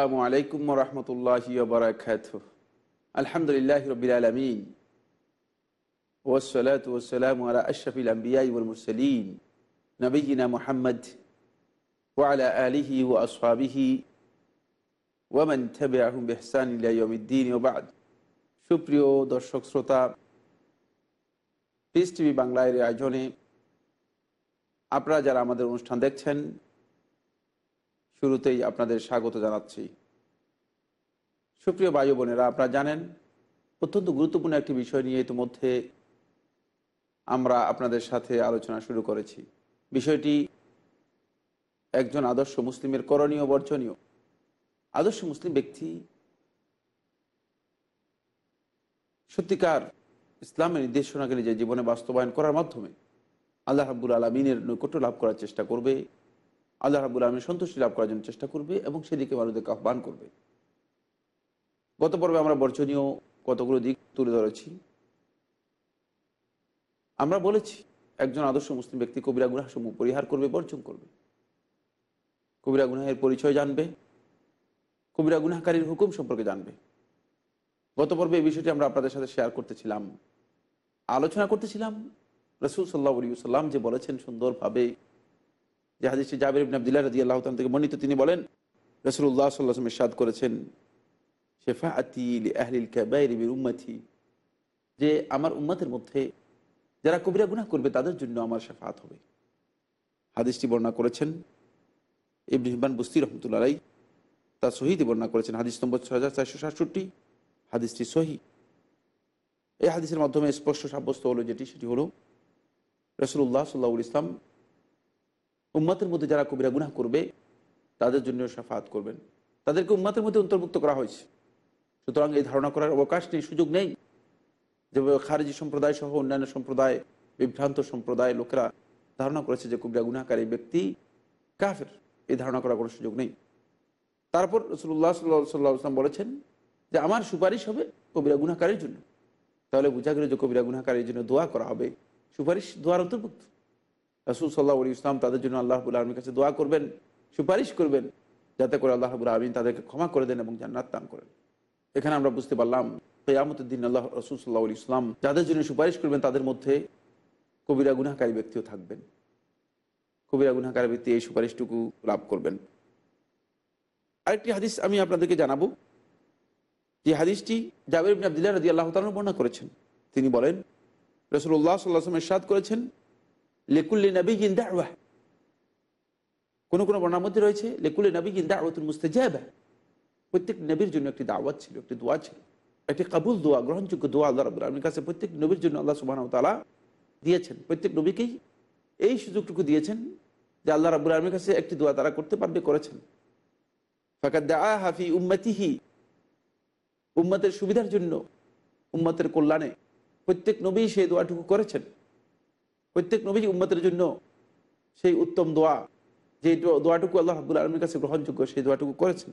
আসসালামু আলাইকুম রহমতুল্লাহ বারাকাত আলহামদুলিল্লাহ রবিল আলমিন। ওসলাত ওসালাম আলা নবীনা মোহাম্মদ ওয়ালা আলিহি ও আসহাবিহি ওয়ামান থাবে আহম বেহসান ওবাদ সুপ্রিয় দর্শক শ্রোতা পিস টিভি বাংলার আয়োজনে আপনারা যারা আমাদের অনুষ্ঠান দেখছেন শুরুতেই আপনাদের স্বাগত জানাচ্ছি। সুপ্রিয় ভাই বোনেরা, আপনারা জানেন, অত্যন্ত গুরুত্বপূর্ণ একটি বিষয় নিয়ে ইতিমধ্যে আমরা আপনাদের সাথে আলোচনা শুরু করেছি। বিষয়টি একজন আদর্শ মুসলিমের করণীয়, বর্জনীয়। আদর্শ মুসলিম ব্যক্তি সত্যিকার ইসলামের নির্দেশনাকে নিজের জীবনে বাস্তবায়ন করার মাধ্যমে আল্লাহ রাবুল আলমিনের নৈকট্য লাভ করার চেষ্টা করবে। আল্লাহ রাবুল আলমী সন্তুষ্টি লাভ করার জন্য চেষ্টা করবে এবং সেদিকে মানুষদেরকে আহ্বান করবে। গত পর্বে আমরা বর্জনীয় কতগুলো দিক তুলে ধরেছি। আমরা বলেছি, একজন আদর্শ মুসলিম ব্যক্তি কবিরা গুনাহসমূহ পরিহার করবে, বর্জন করবে। কবিরা গুনাহের পরিচয় জানবে, কবিরা গুনাহকারীর হুকুম সম্পর্কে জানবে। গত পর্বে এই বিষয়টি আমরা আপনাদের সাথে শেয়ার করতেছিলাম, আলোচনা করতেছিলাম। রসুল সাল্লাহ সাল্লাম যে বলেছেন সুন্দরভাবে যে হাদিসটি জাবির ইবিন আবদুল্লাহ রাজি আল্লাহ থেকে বর্ণিত, তিনি বলেন রসুল্লাহ সাল্লাহ ইরশাদ করেছেন শেফা আতি আহলিল কাবাইরিবির উম্মাথি যে আমার উম্মাতের মধ্যে যারা কবিরা গুনাহ করবে, তাদের জন্য আমার শেফাত হবে। হাদিসটি বর্ণনা করেছেন ইবন হিবান বুস্তি রহমতুল্লাহ তার সহিদি বর্ণনা করেছেন। হাদিস নম্বর ছয় হাজার চারশো সাতষট্টি, হাদিসটি সহি এই হাদিসের মাধ্যমে স্পষ্ট সাব্যস্ত হলো যেটি, সেটি হলো রসুল্লাহ সাল্লাহ ইসলাম উম্মাতের মধ্যে যারা কবিরা গুনাহ করবে, তাদের জন্য সাফাত করবেন। তাদেরকে উম্মাতের মধ্যে অন্তর্ভুক্ত করা হয়েছে। সুতরাং এই ধারণা করার অবকাশ নেই, সুযোগ নেই যে খারেজি সম্প্রদায় সহ অন্যান্য সম্প্রদায়, বিভ্রান্ত সম্প্রদায় লোকেরা ধারণা করেছে যে কবিরা গুনাহকারী ব্যক্তি কাফের। এই ধারণা করার কোনো সুযোগ নেই। তারপর রসুল্লাহ সাল্লাহ সাল্লাহ আসলাম বলেছেন যে, আমার সুপারিশ হবে কবিরা গুনাহকারীর জন্য। তাহলে বোঝা গেল যে কবিরা গুনাহকারীর জন্য দোয়া করা হবে। সুপারিশ দোয়ার অন্তর্ভুক্ত। রাসুল সাল্লাহ ইসলাম তাদের জন্য আল্লাহবুল আলমীর কাছে দোয়া করবেন, সুপারিশ করবেন, যাতে করে আল্লাহবুল আলমিন তাদেরকে ক্ষমা করে দেন এবং জান্নাত দান করেন। এখানে আমরা বুঝতে পারলাম, কেয়ামতের আল্লাহ রসুল সাল্লাহ ইসলাম যাদের জন্য সুপারিশ করবেন তাদের মধ্যে কবিরা গুনাহকারী ব্যক্তিও থাকবেন। কবিরা গুনাহকারী ব্যক্তি এই সুপারিশটুকু লাভ করবেন। আরেকটি হাদিস আমি আপনাদেরকে জানাব, যে হাদিসটি জাবির আবদুল্লাহ রাজি আল্লাহ তালন বর্ণনা করেছেন। তিনি বলেন রসুল্লাহ সাল্লাহ সাদ করেছেন লেকুল্লি নবী গিন্দা কোনো কোনো বর্ণার মধ্যে রয়েছে, লেকুল্লি নবী গিন্দা আওয়াতুল মুস্তাজাবা। প্রত্যেক নবীর জন্য একটি দাওয়াত ছিল, একটি দোয়া ছিল। একটি কাবুল দোয়া, গ্রহণযোগ্য দোয়া আল্লাহ রাবুল আলমীর কাছে প্রত্যেক নবীর জন্য আল্লাহ সুবাহ তালা দিয়েছেন। প্রত্যেক নবীকেই এই সুযোগটুকু দিয়েছেন যে আল্লাহ রাবুল আলমীর কাছে একটি দোয়া তারা করতে পারবে, করেছেন। ফাঁকা দা হাফি উম্মতিহি, উম্মতের সুবিধার জন্য, উম্মতের কল্যাণে প্রত্যেক নবী সেই দোয়াটুকু করেছেন। প্রত্যেক নবী উম্মতের জন্য সেই উত্তম দোয়া, যে দোয়াটুকু আল্লাহ হাবুল আলমীর কাছে গ্রহণযোগ্য, সেই দোয়াটুকু করেছেন।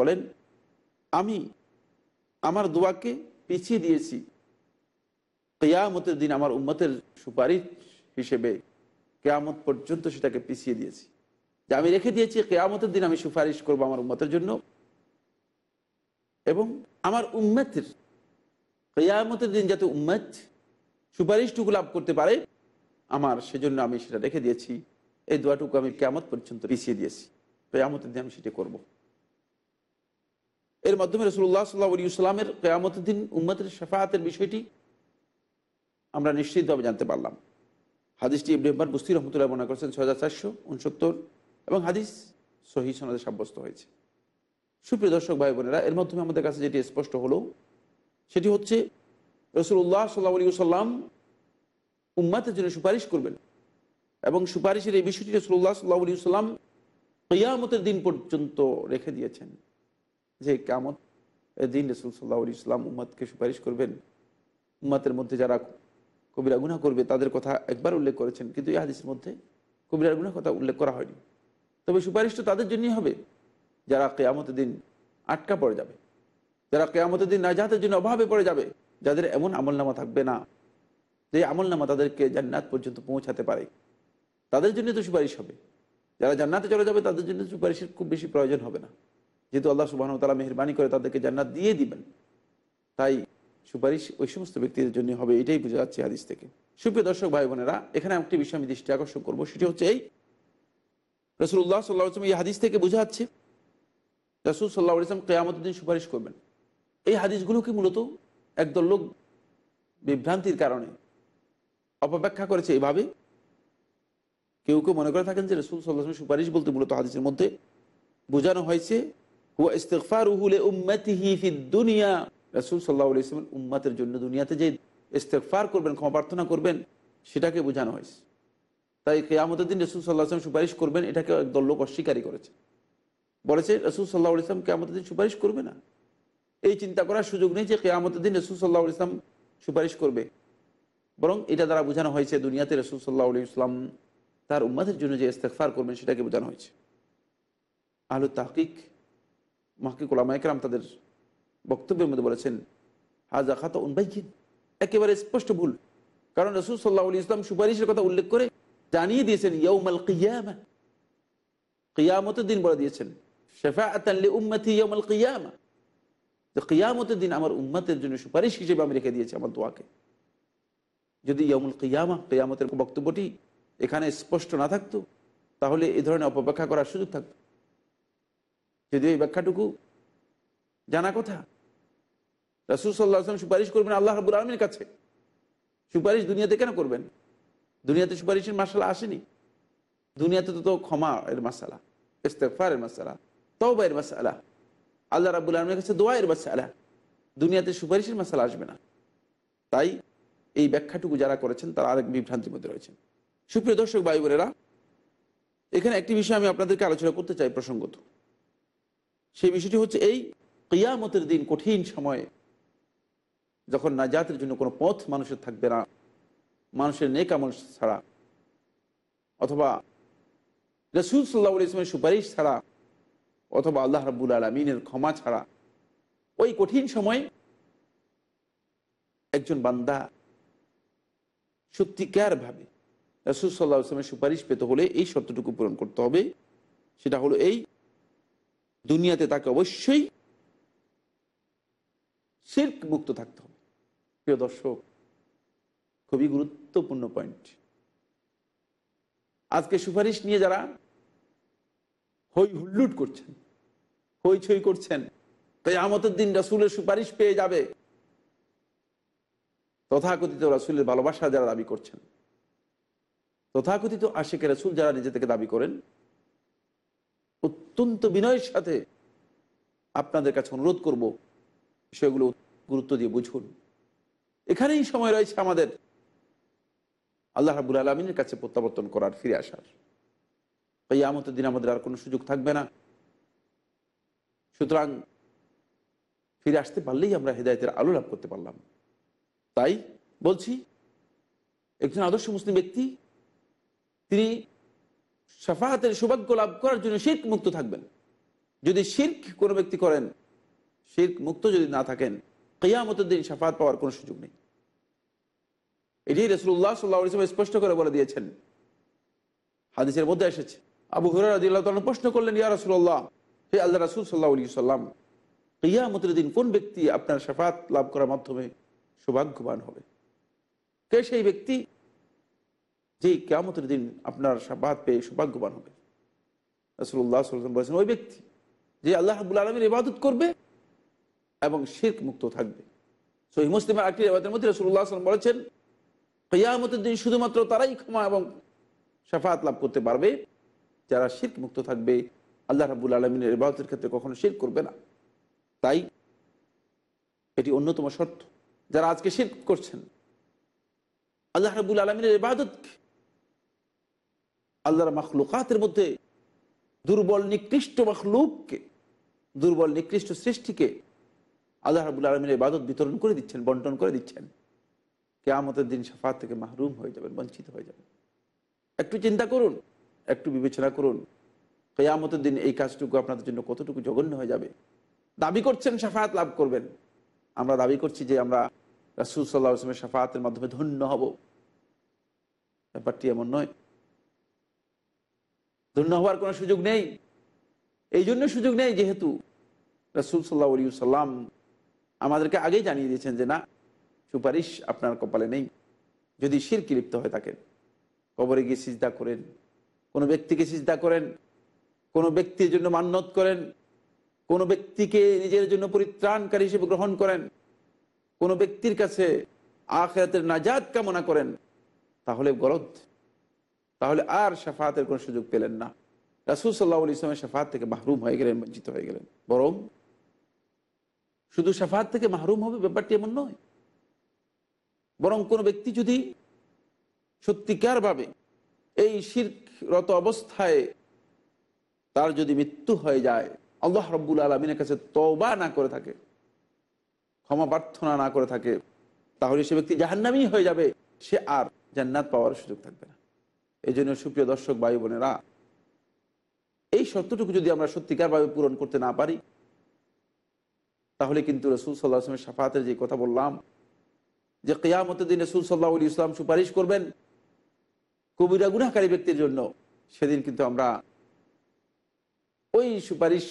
বলেন, আমি আমার দোয়াকে পিছিয়ে দিয়েছি। কেয়ামতের দিন আমার উম্মতের সুপারিশ হিসেবে কেয়ামত পর্যন্ত সেটাকে পিছিয়ে দিয়েছি। যে আমি রেখে দিয়েছি, কেয়ামতের দিন আমি সুপারিশ করব আমার উম্মতের জন্য। এবং আমার উম্মতের কেয়ামতের দিন যাতে উম্মত সুপারিশটুকু লাভ করতে পারে, আমার সেজন্য আমি সেটা রেখে দিয়েছি। এই দোয়াটুকু আমি কেয়ামত পর্যন্ত পিছিয়ে দিয়েছি। কেয়ামতের দিন আমি সেটা করব। এর মাধ্যমে রসুল্লাহ সাল্লাহ আলী সাল্লামের কেয়ামতের দিন উম্মতের শেফাহাতের বিষয়টি আমরা নিশ্চিতভাবে জানতে পারলাম। হাদিসটি ইব্রাহিম বুস্তি রহমতুল্লাহ মনে করছেন, ছয় হাজার চারশো উনসত্তর এবং হাদিস সহি সনদে সাব্যস্ত হয়েছে। সুপ্রিয় দর্শক ভাই বোনেরা, এর মাধ্যমে আমাদের কাছে যেটি স্পষ্ট হলো, সেটি হচ্ছে রসুল্লাহ সাল্লাহ সাল্লাম উম্মাতের জন্য সুপারিশ করবেন এবং সুপারিশের এই বিষয়টি রসুল্লাহ সাল্লাহ আলী সাল্লাম কেয়ামতের দিন পর্যন্ত রেখে দিয়েছেন যে কেমত দিন রসুল সাল্লাহ আলী ইসলাম উম্মাদকে সুপারিশ করবেন। উম্মাতের মধ্যে যারা কবিরা গুণা করবে, তাদের কথা একবার উল্লেখ করেছেন, কিন্তু এই হাদিসের মধ্যে কবিরা গুনার কথা উল্লেখ করা হয়নি। তবে সুপারিশ তো তাদের জন্যই হবে। যারা কেয়ামতের দিন আটকা পড়ে যাবে, যারা কেয়ামতের দিন নাজাতের জন্য অভাবে পড়ে যাবে, যাদের এমন আমলনামা থাকবে না, যে আমলনামা তাদেরকে জান্নাত পর্যন্ত পৌঁছাতে পারে, তাদের জন্য তো সুপারিশ হবে। যারা জান্নাতে চলে যাবে, তাদের জন্য সুপারিশের খুব বেশি প্রয়োজন হবে না। যেহেতু আল্লাহ সুবাহ তালা মেহরবানি করে তাদেরকে জান্নাত দিয়ে দিবেন, তাই সুপারিশ ওই সমস্ত ব্যক্তিদের জন্য হবে, এটাই বোঝা যাচ্ছে হাদিস থেকে। সুপ্রিয় দর্শক ভাই বোনেরা, এখানে একটি বিষয় আমি দৃষ্টি আকর্ষণ করব, সেটি হচ্ছে এই। রসুল্লাহ সাল্লাহ এই হাদিস থেকে বোঝা যাচ্ছে রসুল সাল্লাহ ইসলাম কেয়ামতের দিন সুপারিশ করবেন। এই হাদিসগুলোকে মূলত একদল লোক বিভ্রান্তির কারণে অপব্যাখ্যা করেছে এইভাবে? কেউ কেউ মনে করে থাকেন যে রসুল সাল্লাহ সুপারিশ বলতে মূলত হাদিসের মধ্যে বোঝানো হয়েছে, হুয়া ইস্তেকফার উহুলে দুনিয়া। রসুল সাল্লাহ ইসলামের উম্মাতের জন্য দুনিয়াতে যে ইস্তেকফার করবেন ক্ষমা প্রার্থনা করবেন, সেটাকে বোঝানো হয়েছে। তাই কেয়ামতের দিন রসুল সাল্লাহ সুপারিশ করবেন এটাকে একদল লোক অস্বীকারই করেছে। বলেছে রসুল সাল্লাহ ইসলাম কেয়ামতের দিন সুপারিশ করবে না। এই চিন্তা করার সুযোগ নেই যে কেয়ামতের দিন রসুল সাল্লাহ ইসলাম সুপারিশ করবে। বরং এটা দ্বারা বোঝানো হয়েছে দুনিয়াতে রসুল সাল্লাহ ইসলাম তার উম্মাদের জন্য যে ইস্তেকফার করবেন সেটাকে বোঝানো হয়েছে। আলু তাহকিক, মাহকিক ওলামাইকরাম তাদের বক্তব্যের মধ্যে বলেছেন হাজা খাতা উনবাইকিন একেবারে স্পষ্ট ভুল। কারণ রসুল সাল্লাহ ইসলাম সুপারিশের কথা উল্লেখ করে জানিয়ে দিয়েছেন ইয়ৌমাল কিয়ামা। দিন বলে দিয়েছেন। কিয়ামা। যে কিয়ামতের দিন আমার উম্মতের জন্য সুপারিশ হিসেবে আমি রেখে দিয়েছি আমার দোয়াকে। যদি ইয়মুল কিয়ামা, কিয়ামতের বক্তব্যটি এখানে স্পষ্ট না থাকতো, তাহলে এই ধরনের অপব্যাখ্যা করার সুযোগ থাকতো। যদিও এই ব্যাখ্যাটুকু জানা কথা। রাসুল সাল্লাহ আসলাম সুপারিশ করবেন আল্লাহ রাবুল আলমীর কাছে। সুপারিশ দুনিয়াতে কেন করবেন? দুনিয়াতে সুপারিশের মাসালা আসেনি। দুনিয়াতে তো তো ক্ষমা এর মাসালা ইস্তেফারের মাসালা তওবা এর মাসালা আল্লাহ রাবুল আলমের কাছে দোয়া এর মাসালা দুনিয়াতে সুপারিশের মাসালা আসবে না। তাই এই ব্যাখ্যাটুকু যারা করেছেন, তারা আরেক বিভ্রান্তির মধ্যে রয়েছেন। সুপ্রিয় দর্শক, ভাই বোনেরা, এখানে একটি বিষয় আমি আপনাদেরকে আলোচনা করতে চাই প্রসঙ্গত। সেই বিষয়টি হচ্ছে এই কিয়ামতের দিন কঠিন সময়ে যখন নাজাতের জন্য কোনো পথ মানুষের থাকবে না, মানুষের নেক ছাড়া, অথবা রসুল সাল্লাহ ইসলামের সুপারিশ ছাড়া অথবা আল্লাহ রাবুল আলমিনের ক্ষমা ছাড়া ওই কঠিন সময়ে একজন বান্দা সত্যিকারভাবে রসুল সাল্লাহ ইসলামের সুপারিশ পেতে হলে এই শর্তটুকু পূরণ করতে হবে। সেটা হলো এই, দুনিয়াতে তাকে অবশ্যই শির্ক মুক্ত থাকতে হবে। প্রিয় দর্শক, খুবই গুরুত্বপূর্ণ পয়েন্ট আজকে সুপারিশ নিয়ে যারা হই হুল্লুট করছেন হইছই করছেন। তাই আমতের দিন রাসুলের সুপারিশ পেয়ে যাবে। তথাকথিত রাসুলের ভালোবাসা যারা দাবি করছেন। তথাকথিত আশেকের রাসুল যারা নিজে থেকে দাবি করেন, অত্যন্ত বিনয়ের সাথে আপনাদের কাছে অনুরোধ করব, বিষয়গুলো গুরুত্ব দিয়ে বুঝুন। এখানেই সময় রয়েছে আমাদের আল্লাহ রাবুল আলমিনের কাছে প্রত্যাবর্তন করার, ফিরে আসার। এই আমতের দিন আমাদের আর কোনো সুযোগ থাকবে না। সুতরাং ফিরে আসতে পারলেই আমরা হৃদায়তের আলো লাভ করতে পারলাম। তাই বলছি, একজন আদর্শ মুসলিম ব্যক্তি, তিনি সাফাহাতের সৌভাগ্য লাভ করার জন্য শির্ক মুক্ত থাকবেন। যদি শির্ক কোনো ব্যক্তি করেন, শির্ক মুক্ত যদি না থাকেন, কেয়ামতের দিন সাফাত পাওয়ার কোনো সুযোগ নেই। এটি রসুল্লাহ সাল্লাহ স্পষ্ট করে বলে দিয়েছেন। হাদিসের মধ্যে এসেছে, আবু হুরাদিল্লাহ প্রশ্ন করলেন, ইয়া রসুল্লাহ হে আল্লাহ রাসুল সাল্লাহ আলী সাল্লাম কেয়ামতের দিন কোন ব্যক্তি আপনার সাফাত লাভ করার মাধ্যমে সৌভাগ্যবান হবে? কে সেই ব্যক্তি যে কেয়ামতের দিন আপনার সাফাত পেয়ে সৌভাগ্যবান হবে? রসুল্লাহ সাল্লাম বলেছেন, ওই ব্যক্তি যে আল্লাহ আবুল আলমীর ইবাদত করবে এবং শির্ক মুক্ত থাকবে। সহি মুসলিমের একটি রেবাতের মধ্যে রসুল্লাহ আসলাম বলেছেন, কেয়ামতের দিন শুধুমাত্র তারাই ক্ষমা এবং সাফাত লাভ করতে পারবে, যারা শির্ক মুক্ত থাকবে আল্লাহ রাবুল আলমিনের ইবাদতের ক্ষেত্রে কখনো শির্ক করবে না। তাই এটি অন্যতম শর্ত। যারা আজকে শির্ক করছেন, আল্লাহ রাবুল আলমিনের ইবাদতকে আল্লাহর মখলুকাতের মধ্যে দুর্বল, নিকৃষ্ট মখলুককে, দুর্বল, নিকৃষ্ট সৃষ্টিকে আল্লাহ রাবুল আলমিনের ইবাদত বিতরণ করে দিচ্ছেন, বন্টন করে দিচ্ছেন। কেয়ামতের দিন সাফাত থেকে মাহরুম হয়ে যাবেন, বঞ্চিত হয়ে যাবেন। একটু চিন্তা করুন, একটু বিবেচনা করুন। কেয়ামতের দিন এই কাজটুকু আপনাদের জন্য কতটুকু জঘন্য হয়ে যাবে। দাবি করছেন সাফাত লাভ করবেন। আমরা দাবি করছি যে আমরা রাসুল সাল্লাহ আসলামের সাফাতের মাধ্যমে ধন্য হব। ব্যাপারটি এমন নয়। ধন্য হওয়ার কোনো সুযোগ নেই। এই জন্য সুযোগ নেই যেহেতু রাসুল সাল্লাহ আলী সাল্লাম আমাদেরকে আগেই জানিয়ে দিয়েছেন যে না, সুপারিশ আপনার কপালে নেই। যদি শিরকি লিপ্ত হয়ে থাকেন, কবরে গিয়ে সিজদা করেন, কোনো ব্যক্তিকে সিজদা করেন কোনো ব্যক্তির জন্য মান্যত করেন, কোনো ব্যক্তিকে নিজের জন্য পরিত্রাণকারী হিসেবে গ্রহণ করেন, কোনো ব্যক্তির কাছে আখেরাতের নাজাদ কামনা করেন, তাহলে গলদ। তাহলে আর সাফাতের কোনো সুযোগ পেলেন না। রাসুল সাল্লাহ ইসলামের সাফাত থেকে মাহরুম হয়ে গেলেন, বঞ্চিত হয়ে গেলেন। বরং শুধু সাফাত থেকে মাহরুম হবে ব্যাপারটি এমন নয়। বরং কোনো ব্যক্তি যদি সত্যিকারভাবে এই শিররত অবস্থায় তার যদি মৃত্যু হয়ে যায়, আল্লাহ রব্বুল আলমিনের কাছে তবা না করে থাকে, ক্ষমা প্রার্থনা না করে থাকে, তাহলে সে ব্যক্তি জাহান্নামি হয়ে যাবে। সে আর জান্নাত পাওয়ার সুযোগ থাকবে না। এই জন্য সুপ্রিয় দর্শক, ভাই বোনেরা, এই সত্যটুকু যদি আমরা সত্যিকারভাবে পূরণ করতে না পারি, তাহলে কিন্তু রসুল সাল্লাহ আসলামের সাফাতের যে কথা বললাম, যে কেয়ামতের দিন রসুল সাল্লাহ ইসলাম সুপারিশ করবেন কবিরা গুনাহকারী ব্যক্তির জন্য, সেদিন কিন্তু আমরা ওই সুপারিশ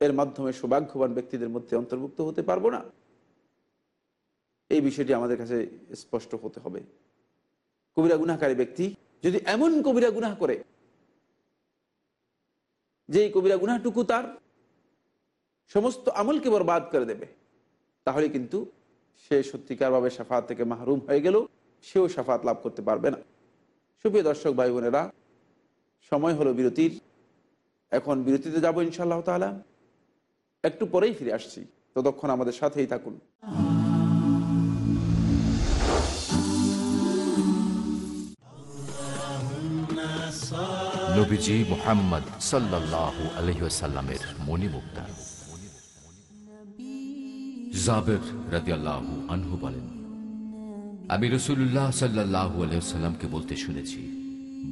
এর মাধ্যমে সৌভাগ্যবান ব্যক্তিদের মধ্যে অন্তর্ভুক্ত হতে পারব না। এই বিষয়টি আমাদের কাছে স্পষ্ট হতে হবে। কবিরা গুনাহকারী ব্যক্তি যদি এমন কবিরা গুনাহ করে যে কবিরা গুনাহটুকু তার সমস্ত আমলকে বরবাদ করে দেবে, তাহলে কিন্তু সে সত্যিকারভাবে সাফাত থেকে মাহরুম হয়ে গেল সেও সাফাত লাভ করতে পারবে না। সুপ্রিয় দর্শক ভাই বোনেরা, সময় হলো বিরতির। এখন বিরতিতে যাব ইনশাআল্লাহ তালা একটু পরেই ফিরে আসছি। ততক্ষণ আমাদের সাথেই থাকুন। রাদিয়াল্লাহু আনহু বলেন, আমি রসুল্লাহ সাল্লাহু আলহিসাল্লামকে বলতে শুনেছি,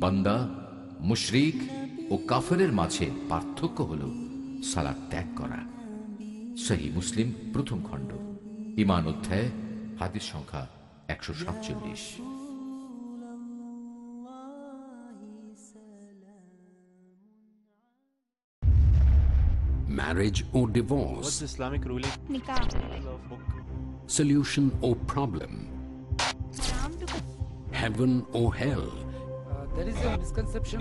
বান্দা, মুশরিক ও কাফেরের মাঝে পার্থক্য হল সালাদ ত্যাগ করা সহি মুসলিম প্রথম খণ্ড ইমান অধ্যায় হাদিস সংখ্যা একশো সাতচল্লিশ Marriage or divorce, What's? Islamic ruling Nikah. Solution or problem? Heaven or hell? Uh, there is a misconception.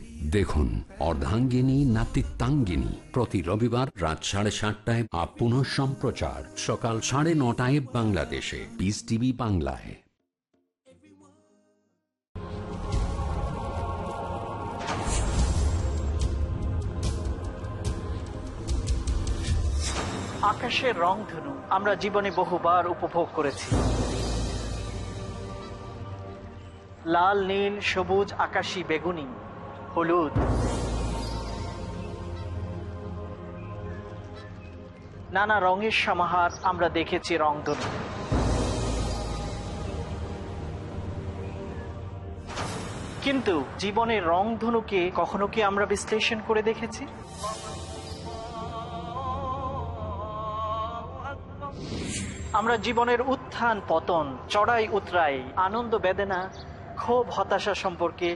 দেখুন, অর্ধাঙ্গিনী, নাতিত্বাঙ্গিনী। প্রতি রবিবার রাত সাড়ে সাতটায় আপ পুনঃ সম্প্রচার। সকাল সাড়ে নটায় বাংলাদেশে। পিস টিভি বাংলায়। আকাশের রংধনু আমরা জীবনে বহুবার উপভোগ করেছি। লাল, নীল, সবুজ, আকাশী, বেগুনি। হলুদ। নানা রঙের সমাহার আমরা দেখেছি রংধনু কিন্তু জীবনের রংধনুকে কখনো কি আমরা বিশ্লেষণ করে দেখেছি? আমরা জীবনের উত্থান, পতন চড়াই উতরাই আনন্দ বেদনা ক্ষোভ হতাশা সম্পর্কে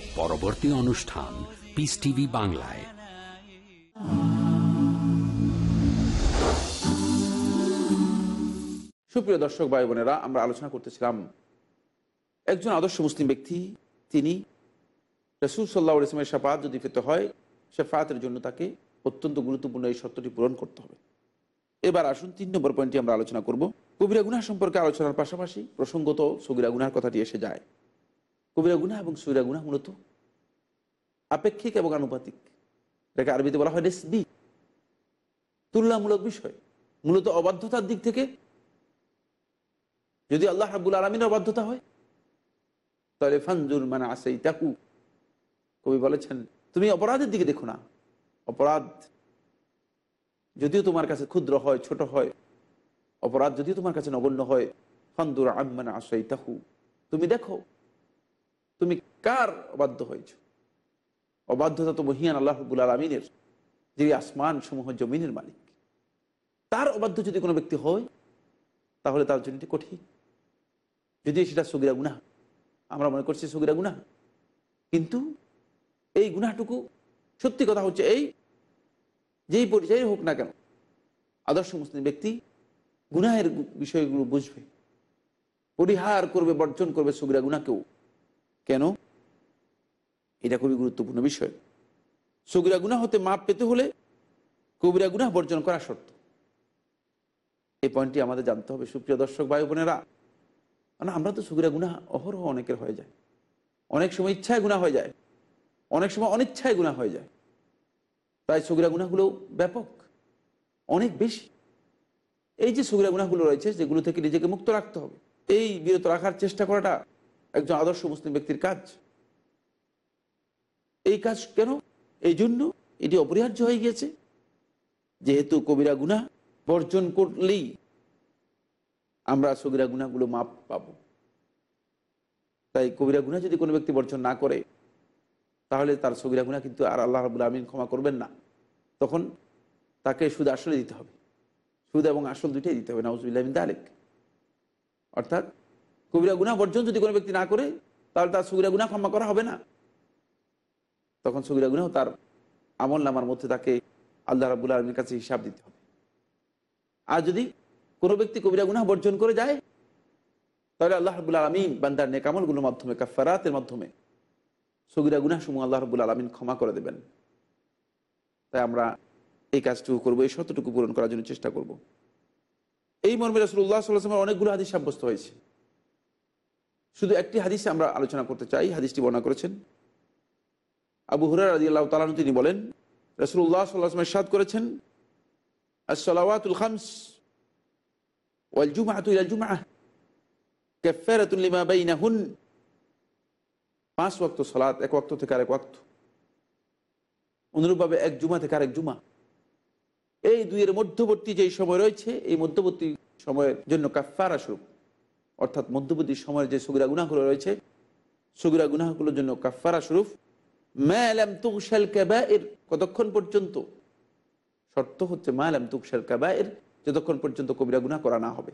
পরবর্তী অনুষ্ঠান পিস টিভি বাংলায়। সুপ্রিয় দর্শক ভাই বোনেরা, আমরা আলোচনা করতেছিলাম একজন আদর্শ মুসলিম ব্যক্তি, তিনি রসুল সাল্লাহ ইসলামের সাফাত যদি পেতে হয়, সাফাতের জন্য তাকে অত্যন্ত গুরুত্বপূর্ণ এই শর্তটি পূরণ করতে হবে। এবার আসুন তিন নম্বর পয়েন্টটি আমরা আলোচনা করব। কবিরা গুনাহ সম্পর্কে আলোচনার পাশাপাশি প্রসঙ্গত সগিরা গুনার কথাটি এসে যায়। কবিরা গুনাহ এবং সগিরা গুনাহ মূলত আপেক্ষিক এবং আনুপাতিক। এটাকে আরবিতে বলা হয় রেসবি। তুলনামূলক বিষয়। মূলত অবাধ্যতার দিক থেকে যদি আল্লাহ রাবুল আলমিনের অবাধ্যতা হয়, তাহলে ফানজুর মানে আসেই তাকু কবি বলেছেন, তুমি অপরাধের দিকে দেখো না। অপরাধ যদিও তোমার কাছে ক্ষুদ্র হয়, ছোট হয়, অপরাধ যদিও তোমার কাছে নগণ্য হয় ফান্দুর আমান আসেই তাকু তুমি দেখো তুমি কার অবাধ্য হয়েছ? অবাধ্যতা তো মহিয়ান আল্লাহ রবুল আলমিনের, যিনি আসমান সমূহ জমিনের মালিক। তার অবাধ্য যদি কোনো ব্যক্তি হয়, তাহলে তার জন্য কঠিন। যদি সেটা সগিরা গুনাহ, আমরা মনে করছি সগিরা গুনাহ। কিন্তু এই গুনাহটুকু, সত্যি কথা হচ্ছে এই, যেই পরিচয় হোক না কেন, আদর্শ মুসলিম ব্যক্তি গুনাহের বিষয়গুলো বুঝবে, পরিহার করবে, বর্জন করবে সগিরা গুনাকেও কেন? এটা খুবই গুরুত্বপূর্ণ বিষয়। সগিরা গুনাহ হতে মাপ পেতে হলে কবিরা গুনাহ বর্জন করা শর্ত। এই পয়েন্টটি আমাদের জানতে হবে, সুপ্রিয় দর্শক ভাই বোনেরা। না আমরা তো সুগিরা গুনাহ অহরহ অনেকের হয়ে যায় অনেক সময় ইচ্ছায় গুণা হয়ে যায়। অনেক সময় অনিচ্ছায় গুণা হয়ে যায়। তাই সগিরা গুনাহগুলো ব্যাপক, অনেক বেশি। এই যে সগিরা গুনাহগুলো রয়েছে, যেগুলো থেকে নিজেকে মুক্ত রাখতে হবে, এই বিরত রাখার চেষ্টা করাটা একজন আদর্শ মুসলিম ব্যক্তির কাজ। এই কাজ কেন? এই জন্য এটি অপরিহার্য হয়ে গিয়েছে। যেহেতু কবিরা গুনাহ বর্জন করলেই আমরা সগিরা গুনাগুলো মাপ পাব। তাই কবিরা গুনা যদি কোনো ব্যক্তি বর্জন না করে, তাহলে তার সগিরা গুনা কিন্তু আর আল্লাহ রাবুল আমিন ক্ষমা করবেন না। তখন তাকে সুদ আসলে দিতে হবে। সুদ এবং আসল দুইটাই দিতে হবে নাউজুবিল্লাহিন আলেক অর্থাৎ কবিরা গুনা বর্জন যদি কোনো ব্যক্তি না করে, তাহলে তার সগিরা গুনা ক্ষমা করা হবে না। তখন সগিরা গুনাও তার আমল নামার মধ্যে তাকে আল্লাহ রাবুল আলমীর কাছে হিসাব দিতে হবে। আর যদি কোনো ব্যক্তি কবিরা গুনাহ বর্জন করে যায়, তাহলে আল্লাহ রবুল আলমিন বান্দার নেকামলগুলোর মাধ্যমে কাফারাতের মাধ্যমে সগিরা গুনাহ সমূহ আল্লাহ রবুল আলমিন ক্ষমা করে দেবেন। তাই আমরা এই কাজটুকু করব, এই শতটুকু পূরণ করার জন্য চেষ্টা করব। এই মর্মে রসুল্লাহ সাল্লামের অনেকগুলো হাদিস সাব্যস্ত হয়েছে। শুধু একটি হাদিসে আমরা আলোচনা করতে চাই, হাদিসটি বর্ণনা করেছেন। আবু হুরার আদি আল্লাহ তালানু তিনি বলেন রসুল্লাহ সাল্লাহমের সাদ করেছেন, আসসালাওয়াতুল খামস ওয়াল জুমাহাতুল জুমা কেফেরাতুল্লিমা বাইনা হুন পাঁচ ওক্ত সলাৎ এক ওয়াক্ত থেকে এক ওয়াক্ত। অনুরূপভাবে এক জুমা থেকে আরেক জুমা। এই দুইয়ের মধ্যবর্তী যেই সময় রয়েছে, এই মধ্যবর্তী সময়ের জন্য কাফারা স্বরূপ। অর্থাৎ মধ্যবর্তী সময়ের যে সুগিরা গুনাহগুলো রয়েছে, সুগিরা গুনাহগুলোর জন্য কাফারা স্বরূপ ম্যালাম তুকশাল কাবায়ের, কতক্ষণ পর্যন্ত? শর্ত হচ্ছে মালাম তুকশাল কাবায়ের, যতক্ষণ পর্যন্ত কবিরা গুনাহ করা না হবে।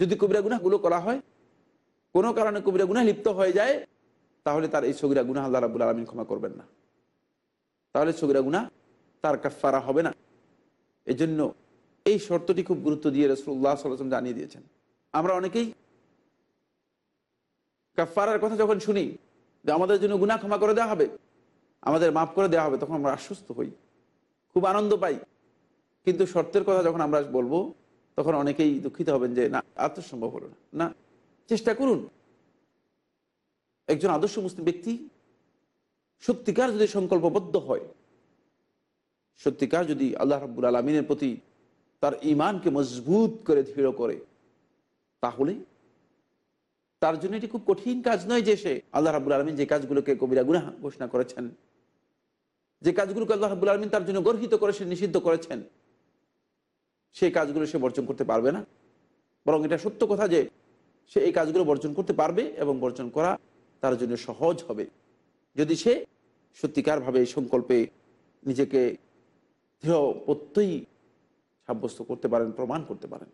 যদি কবিরা গুনাহগুলো করা হয়, কোনো কারণে কবিরা গুনাহ লিপ্ত হয়ে যায়, তাহলে তার এই সগিরা গুনাহ আল্লাহ রাবুল আলমিন ক্ষমা করবেন না। তাহলে সগিরা গুনাহ তার কাফারা হবে না। এজন্য এই শর্তটি খুব গুরুত্ব দিয়ে রসুল্লাহ সাল্লাম জানিয়ে দিয়েছেন। আমরা অনেকেই কাফারার কথা যখন শুনি যে আমাদের জন্য গুনাহ ক্ষমা করে দেওয়া হবে, আমাদের মাফ করে দেওয়া হবে, তখন আমরা আশ্বস্ত হই, খুব আনন্দ পাই। কিন্তু শর্তের কথা যখন আমরা বলব, তখন অনেকেই দুঃখিত হবেন যে, না তো হলো না। না, চেষ্টা করুন। একজন আদর্শ মুসলিম ব্যক্তি সত্যিকার যদি সংকল্পবদ্ধ হয়, সত্যিকার যদি আল্লাহ রাবুল আলমিনের প্রতি তার ইমানকে মজবুত করে দৃঢ় করে তাহলে তার জন্য এটি খুব কঠিন কাজ নয় যে সে আল্লাহ রাবুল আলমিন যে কাজগুলোকে কবিরা গুনাহ ঘোষণা করেছেন, যে কাজগুলোকে আল্লাহ রাবুল আলমিন তার জন্য গর্হিত করেছেন নিষিদ্ধ করেছেন, সেই কাজগুলো সে বর্জন করতে পারবে না। বরং এটা সত্য কথা যে সে এই কাজগুলো বর্জন করতে পারবে এবং বর্জন করা তার জন্য সহজ হবে। যদি সে সত্যিকারভাবে এই সংকল্পে নিজেকে দৃঢ় প্রত্যয়ী সাব্যস্ত করতে পারেন, প্রমাণ করতে পারেন।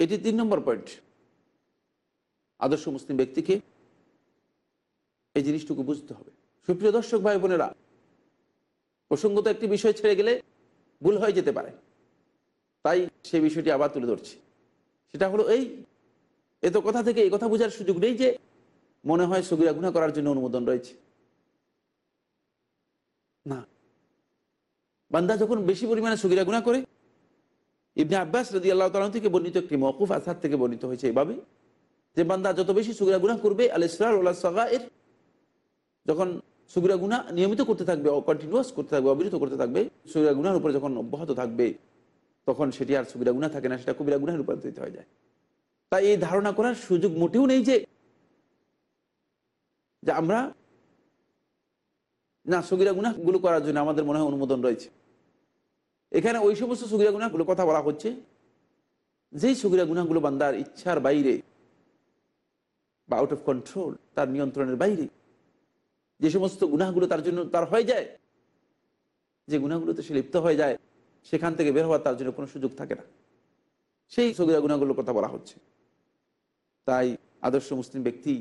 এটি তিন নম্বর পয়েন্ট আদর্শ মুসলিম ব্যক্তিকে এই জিনিসটুকু বুঝতে হবে। সুপ্রিয় দর্শক ভাই বোনেরা, প্রসঙ্গত একটি বিষয় ছেড়ে গেলে ভুল হয়ে যেতে পারে। তাই সেই বিষয়টি আবার তুলে ধরছি। সেটা হলো এই, এ তো কথা থেকে এই কথা বোঝার সুযোগ নেই যে মনে হয় সগিরা গুণা করার জন্য অনুমোদন রয়েছে। না। বান্দা যখন বেশি পরিমাণে সগিরা গুণা করে, ইবনে আব্বাস রদি আল্লাহ তালন থেকে বর্ণিত একটি মকুফ আসাদ থেকে বর্ণিত হয়েছে এইভাবে যে বান্দা যত বেশি সুগিরা গুণা করবে, আল যখন সুগিরা গুণা নিয়মিত করতে থাকবে কন্টিনিউয়াস করতে থাকবে, অবিরত করতে থাকবে সুগিরা গুনার উপরে যখন অব্যাহত থাকবে, তখন সেটি আর সুবিরা গুণা থাকে না, সেটা কবিরা গুনায় রূপান্তরিত হয়ে যায়। তাই এই ধারণা করার সুযোগ মোটেও নেই যে আমরা না সগিরা গুনাহগুলো করার জন্য আমাদের মনে হয় অনুমোদন রয়েছে। এখানে ওই সমস্ত সগিরা গুনাহগুলো কথা বলা হচ্ছে। যেই সগিরা গুনাহগুলো বান্দার ইচ্ছার বাইরে বা আউট অফ কন্ট্রোল তার নিয়ন্ত্রণের বাইরে। যে সমস্ত গুনাহগুলো তার জন্য তার হয়ে যায়, যে গুনাহগুলোতে সে লিপ্ত হয়ে যায়, সেখান থেকে বের হওয়ার তার জন্য কোনো সুযোগ থাকে না। সেই সগিরা গুনাহগুলোর কথা বলা হচ্ছে। তাই আদর্শ মুসলিম ব্যক্তি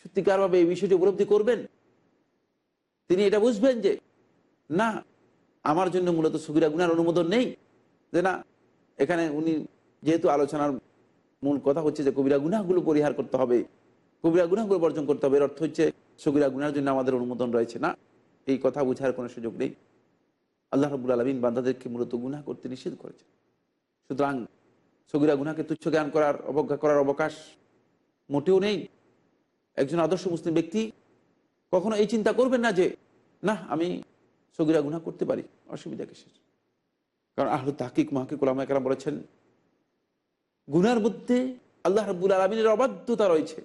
সত্যিকারভাবে এই বিষয়টি উপলব্ধি করবেন। তিনি এটা বুঝবেন যে, না, আমার জন্য মূলত সগিরা গুনার অনুমোদন নেই। যে না, এখানে উনি যেহেতু আলোচনার মূল কথা হচ্ছে যে কবিরা গুনাহগুলো পরিহার করতে হবে কবিরা গুনাহগুলো বর্জন করতে হবে। এর অর্থ হচ্ছে সগিরা গুনার জন্য আমাদের অনুমোদন রয়েছে না। এই কথা বোঝার কোনো সুযোগ নেই। আল্লাহ রবুল আলমিন বান্দাদেরকে মূলত গুনাহ করতে নিষেধ করেছে সুতরাং সগিরা গুনাকে তুচ্ছ জ্ঞান করার, অবজ্ঞা করার অবকাশ মোটেও নেই। একজন আদর্শ মুসলিম ব্যক্তি কখনো এই চিন্তা করবেন না যে না আমি সগিরা গুনাহ করতে পারি, অসুবিধা কিসের? কারণ আহলু তাহকিক, মাহকিক ওলামা একরাম বলেছেন গুনার মধ্যে আল্লাহ রব্বুল আলমিনের অবাধ্যতা রয়েছে।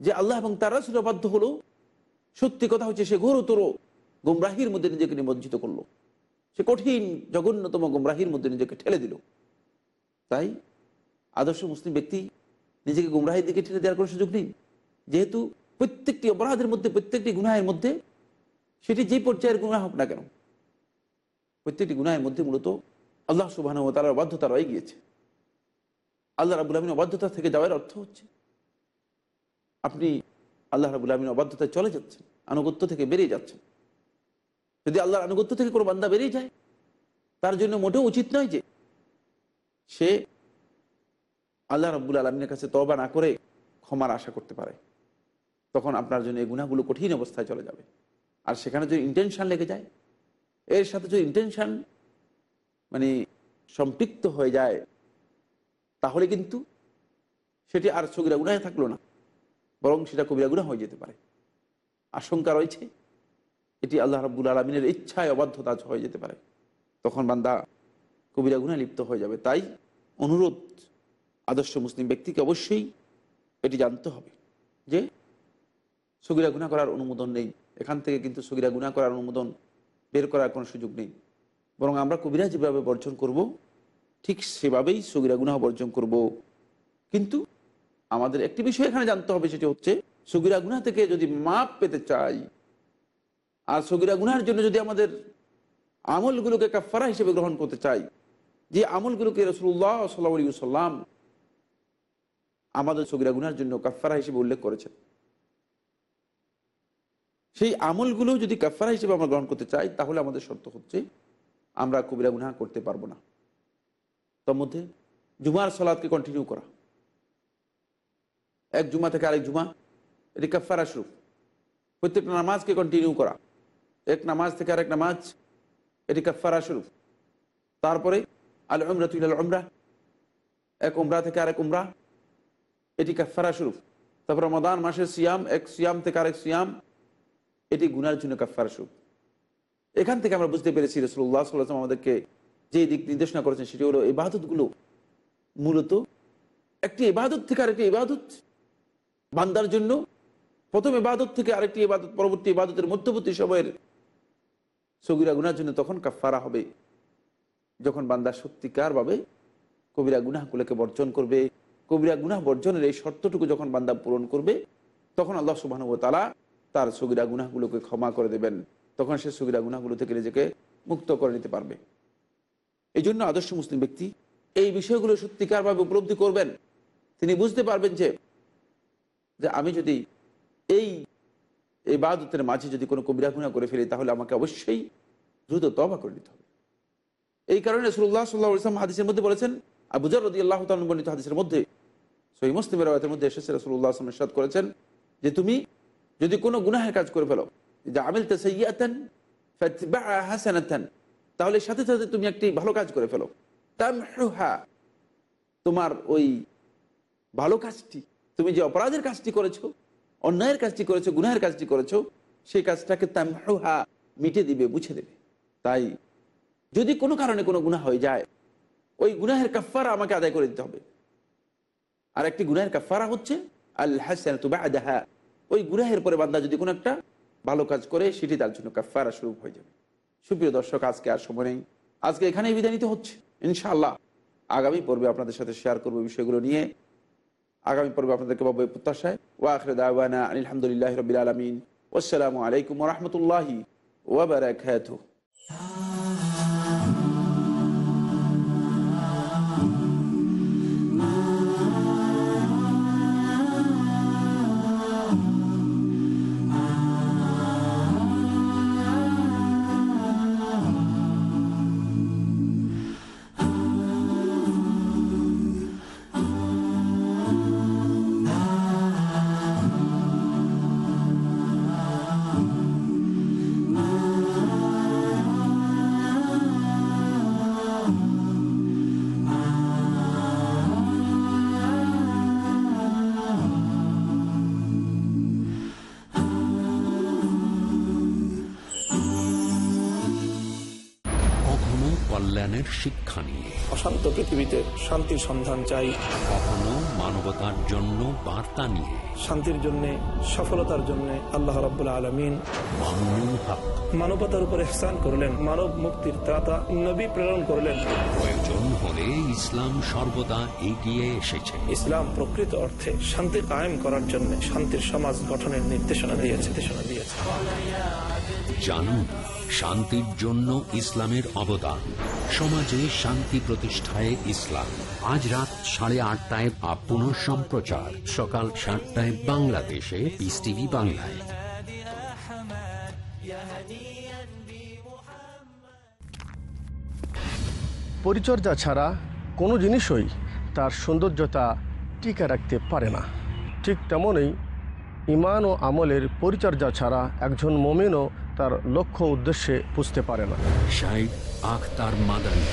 যে আল্লাহ এবং তার রাসুল অবাধ্য হলো, সত্যি কথা হচ্ছে সে ঘোরতর গুমরাহির মধ্যে নিজেকে নিমজ্জিত করল। সে কঠিন, জঘন্যতম গুমরাহির মধ্যে নিজেকে ঠেলে দিল। তাই আদর্শ মুসলিম ব্যক্তি নিজেকে গুমরাহির দিকে ঠেলে দেওয়ার কোনো সুযোগ নেই। যেহেতু প্রত্যেকটি অপরাধের মধ্যে, প্রত্যেকটি গুনাহের মধ্যে সেটি যে পর্যায়ের গুণা হোক না কেন, প্রত্যেকটি গুনাহের মধ্যে মূলত আল্লাহ সুবাহ ও তার অবাধ্যতা রয়ে গিয়েছে। আল্লাহ রাবুল আলমিন অবাধ্যতা থেকে যাওয়ার অর্থ হচ্ছে, আপনি আল্লাহ রাবুল আলমিন অবাধ্যতায় চলে যাচ্ছেন, আনুগত্য থেকে বেরিয়ে যাচ্ছেন। যদি আল্লাহর আনুগত্য থেকে কোনো বান্দা বেরিয়ে যায়, তার জন্য মোটেও উচিত নয় যে সে আল্লাহ রব্বুল আলমিনের কাছে তবা না করে ক্ষমার আশা করতে পারে। তখন আপনার জন্য এই গুণাগুলো কঠিন অবস্থায় চলে যাবে। আর সেখানে যদি ইন্টেনশন লেগে যায়, এর সাথে যদি ইন্টেনশন মানে সম্পৃক্ত হয়ে যায়, তাহলে কিন্তু সেটি আর সগিরা গুণায় থাকল না, বরং সেটা কবিরা গুণা হয়ে যেতে পারে। আশঙ্কা রয়েছে, এটি আল্লাহ রাব্বুল আলমিনের ইচ্ছায় অবাধ্যতা হয়ে যেতে পারে। তখন বান্দা কবিরা গুণায় লিপ্ত হয়ে যাবে। তাই অনুরোধ আদর্শ মুসলিম ব্যক্তিকে অবশ্যই এটি জানতে হবে যে সগিরা গুণা করার অনুমোদন নেই। এখান থেকে কিন্তু সগিরা গুণা করার অনুমোদন বের করার কোনো সুযোগ নেই। বরং আমরা কবিরা যেভাবে বর্জন করব, ঠিক সেভাবেই সগিরা গুনাহ বর্জন করব। কিন্তু আমাদের একটি বিষয় এখানে জানতে হবে, সেটি হচ্ছে সগিরা গুনা থেকে যদি মাপ পেতে চাই, আর সগিরা গুনার জন্য যদি আমাদের আমলগুলোকে কাফারা হিসেবে গ্রহণ করতে চাই, যে আমলগুলোকে রসুল্লাহ সাল্লা সাল্লাম আমাদের সগিরা গুনার জন্য কাফারা হিসেবে উল্লেখ করেছেন। সেই আমলগুলো যদি কাফারা হিসেবে আমরা গ্রহণ করতে চাই, তাহলে আমাদের শর্ত হচ্ছে আমরা কবিরা গুনাহ করতে পারব না। তার মধ্যে জুমার সলাদকে কন্টিনিউ করা। এক জুমা থেকে আরেক জুমা, এটি কাফারা শুরু। প্রত্যেকটা নামাজকে কন্টিনিউ করা। এক নামাজ থেকে আরেক নামাজ, এটি কাফারা শুরু। তারপরে আল উমরা তুই আল উমরা, এক উমরা থেকে আরেক উমরা, এটি কাফারা শুরু। তারপর রমাদান মাসের সিয়াম, এক সিয়াম থেকে আরেক সিয়াম, এটি গুনার জন্য কাফারা শুরু। এখান থেকে আমরা বুঝতে পেরেছি রসুল্লাহ সাল্লাম আমাদেরকে যে দিক নির্দেশনা করেছেন সেটি হলো ইবাদতগুলো মূলত একটি ইবাদত থেকে আরেকটি ইবাদত বান্দার জন্য। প্রথম ইবাদত থেকে আরেকটি ইবাদত, পরবর্তী ইবাদতের মধ্যবর্তী সময়ের সগিরা গুনার জন্য তখন কাফারা হবে। যখন বান্দা সত্যিকারভাবে কবিরা গুনাহগুলোকে বর্জন করবে, কবিরা গুনাহ বর্জনের এই শর্তটুকু যখন বান্দা পূরণ করবে, তখন আল্লাহ সুবাহ তালা তার সগিরা গুনাহগুলোকে ক্ষমা করে দেবেন। তখন সে সগিরা গুনাহগুলো থেকে নিজেকে মুক্ত করে নিতে পারবে। এই জন্য আদর্শ মুসলিম ব্যক্তি এই বিষয়গুলো সত্যিকারভাবে উপলব্ধি করবেন। তিনি বুঝতে পারবেন যে যে আমি যদি এই এই বাদতের মাঝে যদি কোনো কবিরা গুণা করে ফেলি, তাহলে আমাকে অবশ্যই দ্রুত তবা করে নিতে হবে। এই কারণে রসুল্লাহ সাল্লাহ ইসলাম হাদিসের মধ্যে বলেছেন আবুজার রদি আল্লাহ বর্ণিত হাদিসের মধ্যে সহি মুসলিমের মধ্যে এসেছে রসুল্লাহ আসলাম করেছেন যে, তুমি যদি কোনো গুনাহের কাজ করে ফেলো যে আমিল তাসাইয়াতেন হাসানাতেন তাহলে সাথে সাথে তুমি একটি ভালো কাজ করে ফেলো। তামহুহা, তোমার ওই ভালো কাজটি, তুমি যে অপরাধের কাজটি করেছ, অন্যায়ের কাজটি করেছ, গুনাহের কাজটি করেছ, সেই কাজটাকে তামহুহা মিটে দিবে বুঝে দেবে। তাই যদি কোনো কারণে কোনো গুনাহ হয়ে যায়, ওই গুনাহের কাফারা আমাকে আদায় করে দিতে হবে। আর একটি গুনাহের কাফারা হচ্ছে আল হাসান তুবাহা ওই গুনাহের পরে বান্দা যদি কোনো একটা ভালো কাজ করে সেটি তার জন্য কাফারা স্বরূপ হয়ে যাবে। সুপ্রিয় দর্শক, আজকে আর সময় নেই। আজকে এখানেই বিদায় নিতে হচ্ছে। ইনশাআল্লাহ আগামী পর্বে আপনাদের সাথে শেয়ার করব বিষয়গুলো নিয়ে। আগামী পর্বে আপনাদেরকে এই প্রত্যাশায়। ওয়াখরে দাওয়ানা আলহামদুলিল্লাহ রবিল আলমিন। আসসালামু আলাইকুম রহমতুল্লাহি ওবরাকাতুহ শিক্ষা নিয়ে। অশান্ত পৃথিবীতে শান্তির সন্ধান চাই। কখনো মানবতার জন্য বার্তা নিয়ে। শান্তির জন্য সফলতার জন্য আল্লাহ রাব্বুল আলমিন হক। মানবতার উপর করলেন মানব মুক্তির ত্রাতা নবী প্রেরণ করলেন। প্রয়োজন হলে ইসলাম সর্বদা এগিয়ে এসেছে। ইসলাম প্রকৃত অর্থে শান্তি কায়েম করার জন্য শান্তির সমাজ গঠনের নির্দেশনা দিয়েছে নির্দেশনা দিয়েছে। জানুন শান্তির জন্য ইসলামের অবদান। সমাজে শান্তি প্রতিষ্ঠায় ইসলাম। আজ রাত সাড়ে আটটায় বা পুনঃ সম্প্রচার। সকাল সাতটায় বাংলাদেশে টিভি বাংলায়। পরিচর্যা ছাড়া কোনো জিনিসই তার সৌন্দর্যতা টিকে রাখতে পারে না। ঠিক তেমনই ইমান ও আমলের পরিচর্যা ছাড়া একজন মমিনও তার লক্ষ্য উদ্দেশ্যে বুঝতে পারে না। আখতার মাদানী।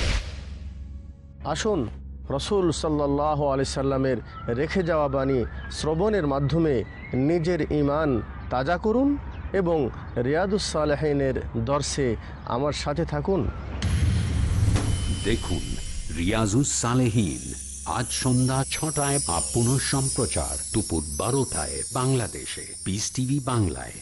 আসুন রসুল সাল্লাহ আলি সাল্লামের রেখে যাওয়া বাণী শ্রবণের মাধ্যমে নিজের ইমান তাজা করুন এবং রিয়াদুসালেহিনের দর্শে আমার সাথে থাকুন। দেখুন রিয়াজুস সালেহীন। আজ সন্ধ্যা ছটায় বা পুনঃ সম্প্রচার দুপুর বারোটায় বাংলাদেশে। পিস টিভি বাংলায়।